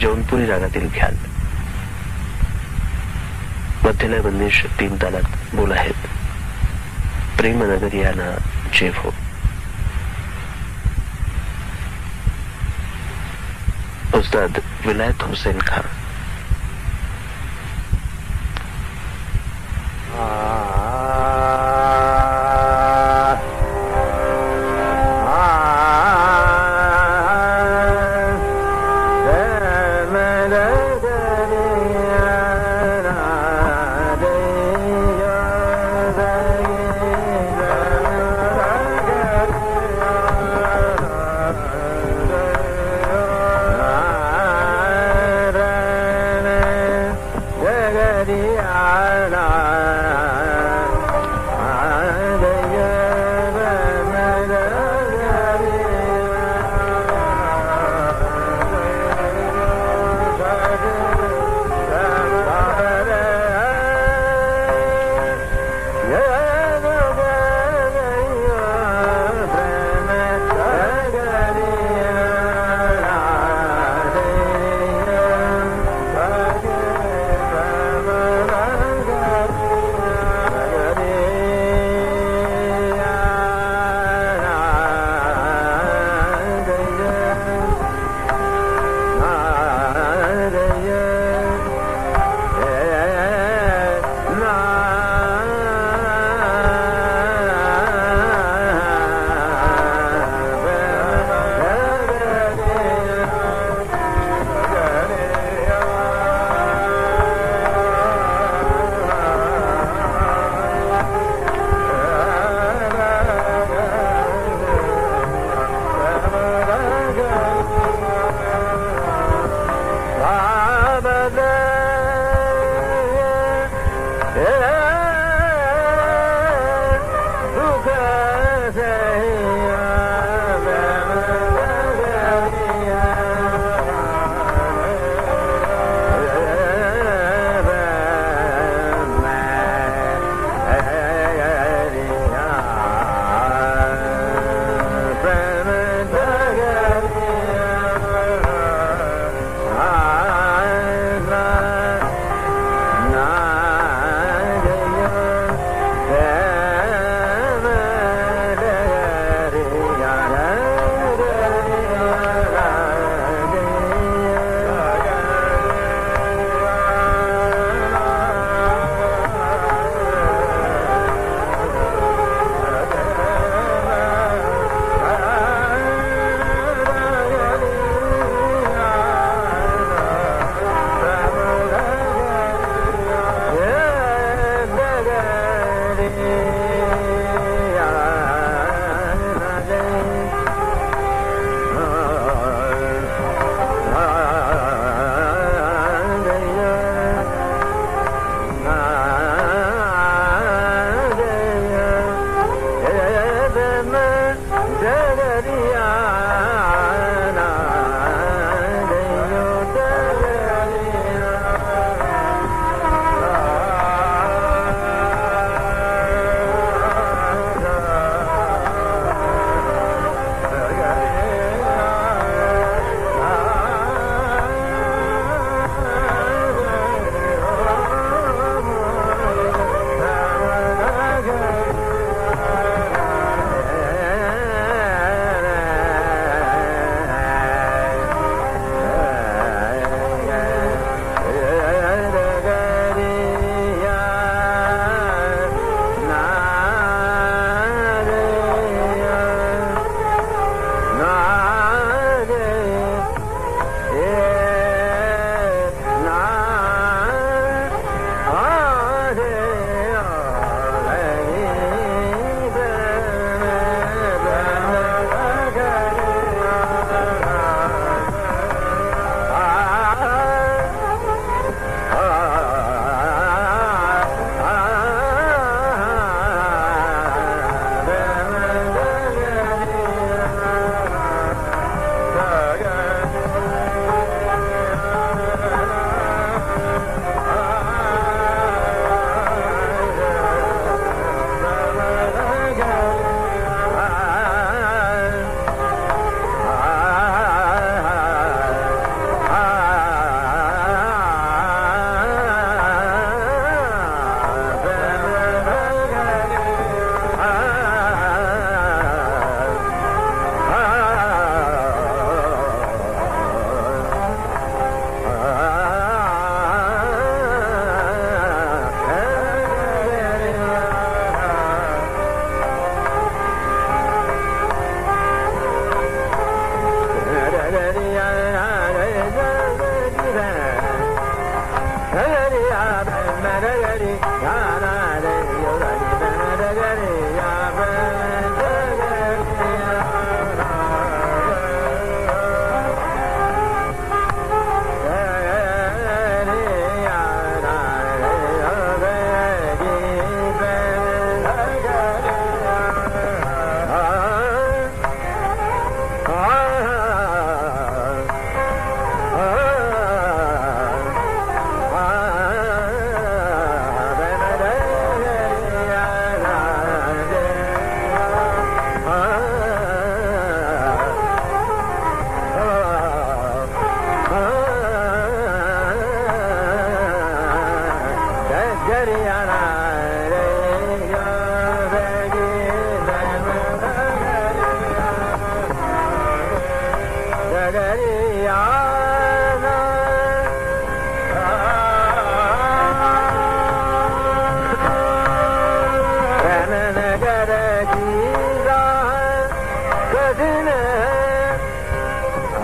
जौनपुरी रागातील ख्याल मध्यलय बंदिश तीन तालात बोल आहेत. प्रेमनगर नगरियाना चेफ हो. उस्ताद विलायत Hussain Khan.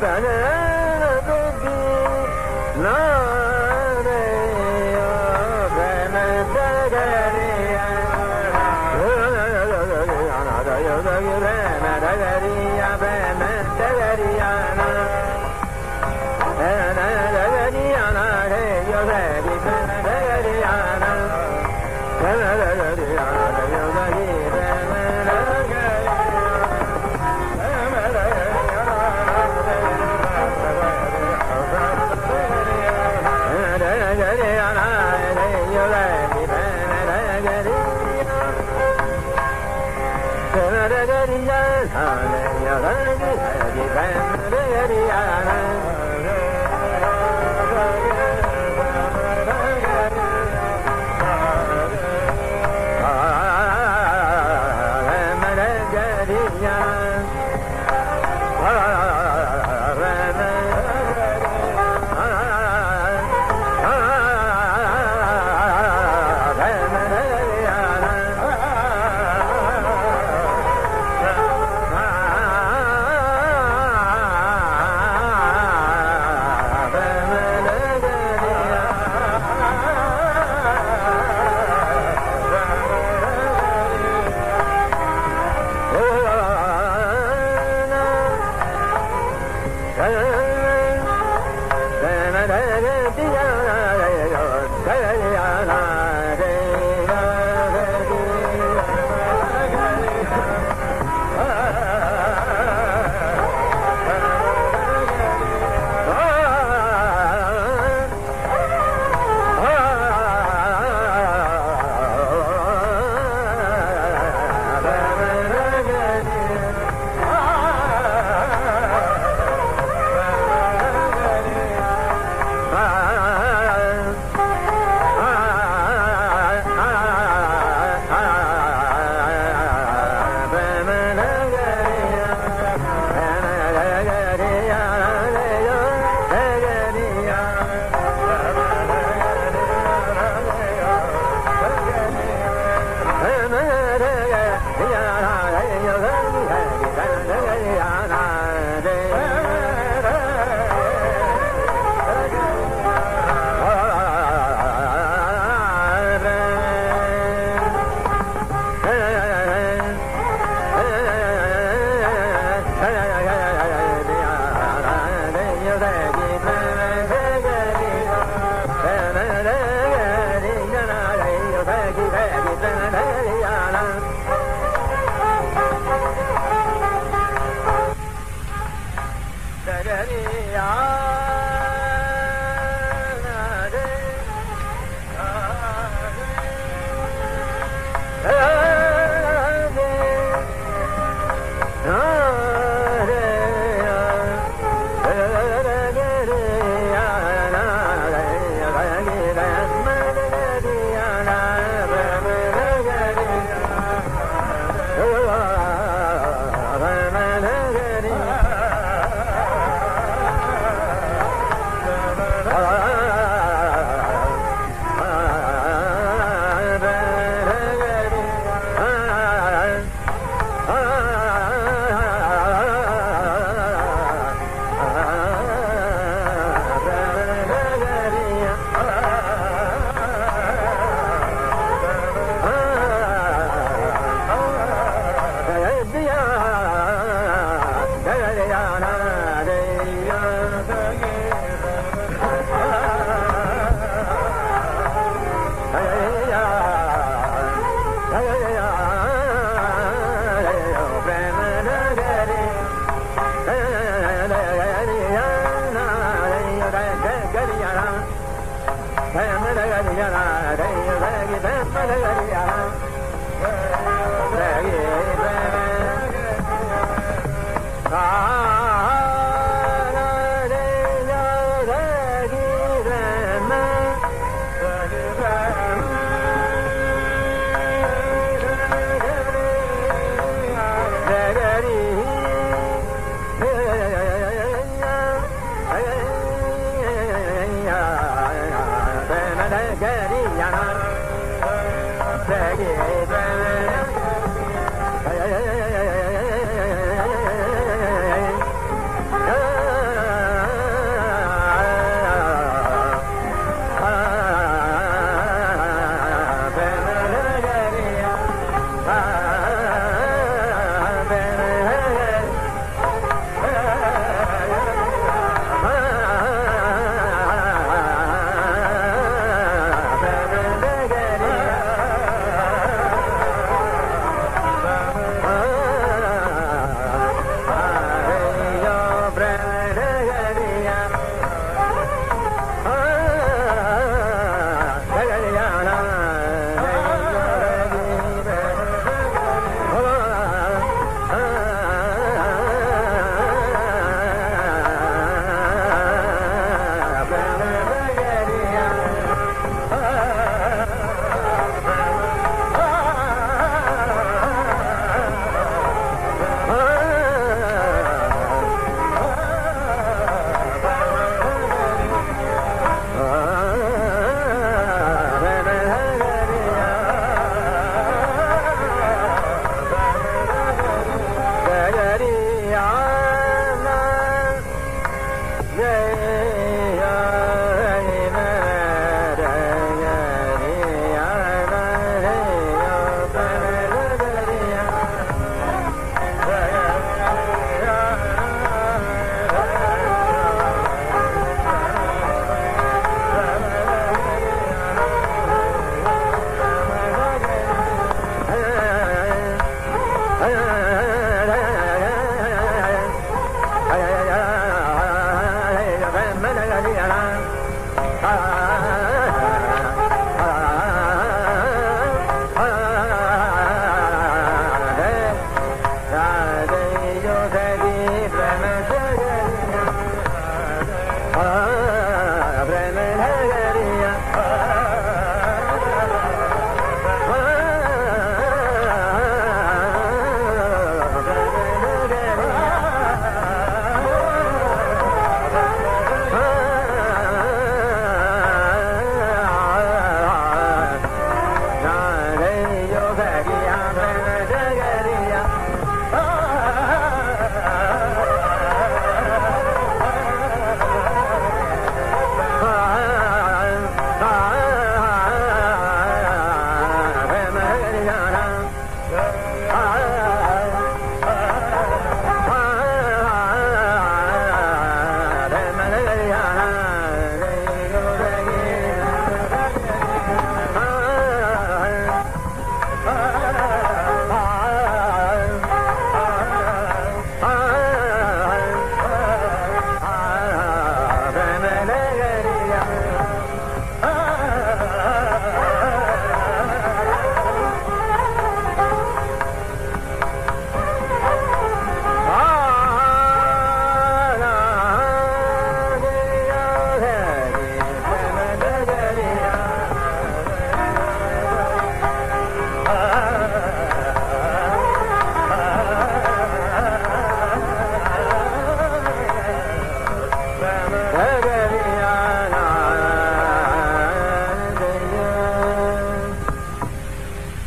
banana baby 哎呀！Ah back.